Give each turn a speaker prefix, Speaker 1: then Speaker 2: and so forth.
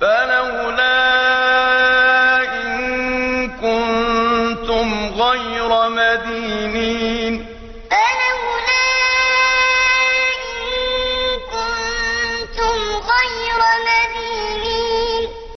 Speaker 1: فَلَوْلَا إِن كُنتُمْ غَيْرَ مَدِينِينَ.